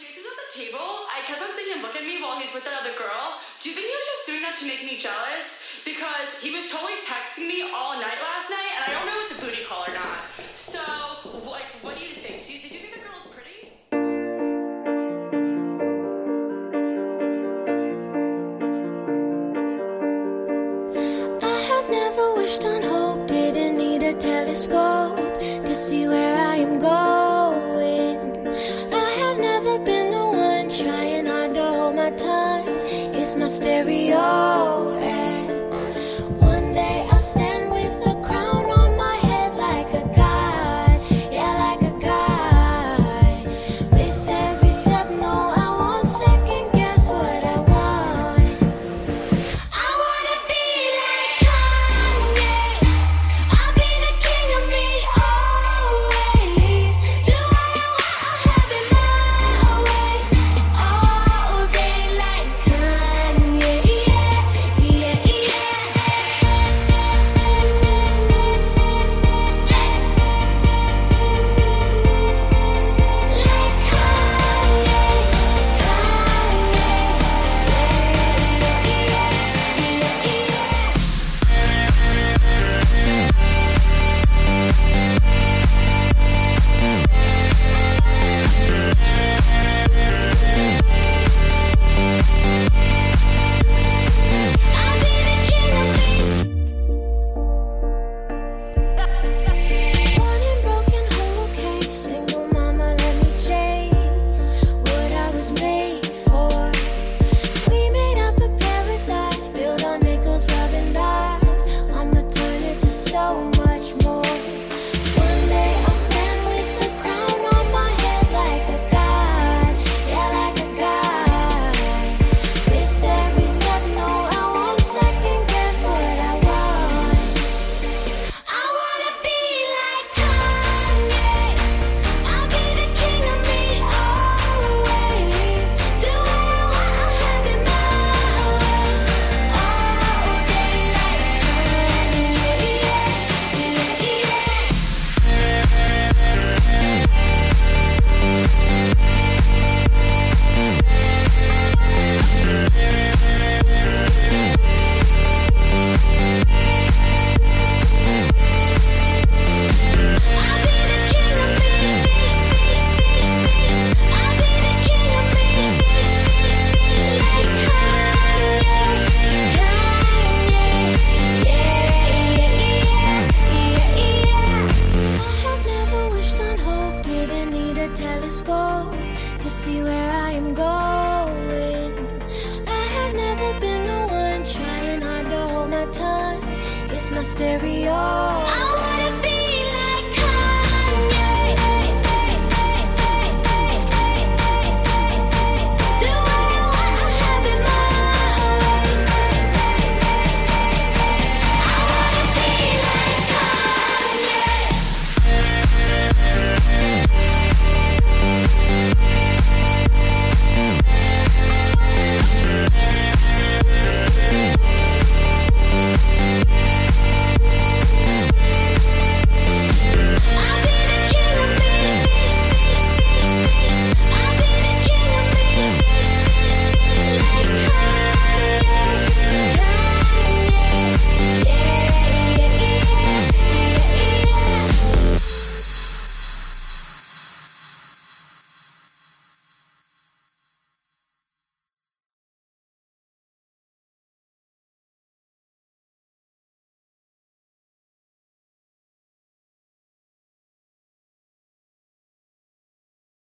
Jason's at the table, I kept on seeing him look at me while he's with that other girl. Do you think he was just doing that to make me jealous? Because he was totally texting me all night last night, and I don't know if it's a booty call or not. So, like, what do you think? Do you, did you think the girl was pretty? I have never wished on hope, didn't need a telescope to see where I am going. stereo. my stereo.